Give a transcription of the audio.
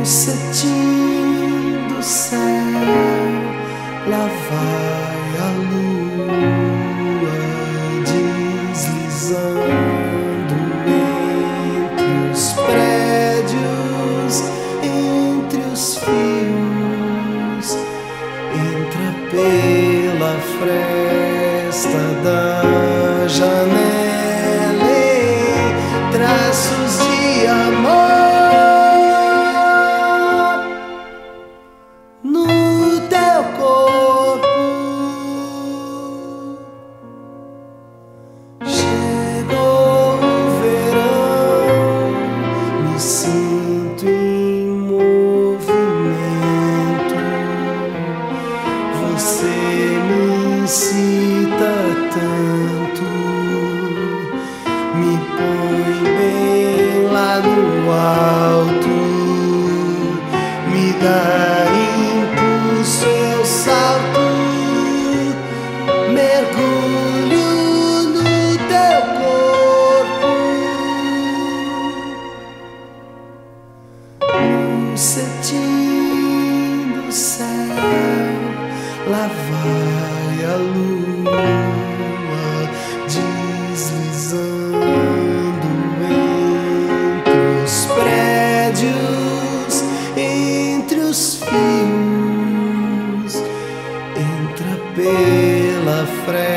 No cetim do céu, lá vai a lua deslizando entre os prédios, entre os fios, entra pela fresta da janela alto me dá impulso, eu salto, mergulho no teu corpo, um cetim do céu, lá vai a luz. os fios, entra pela frente.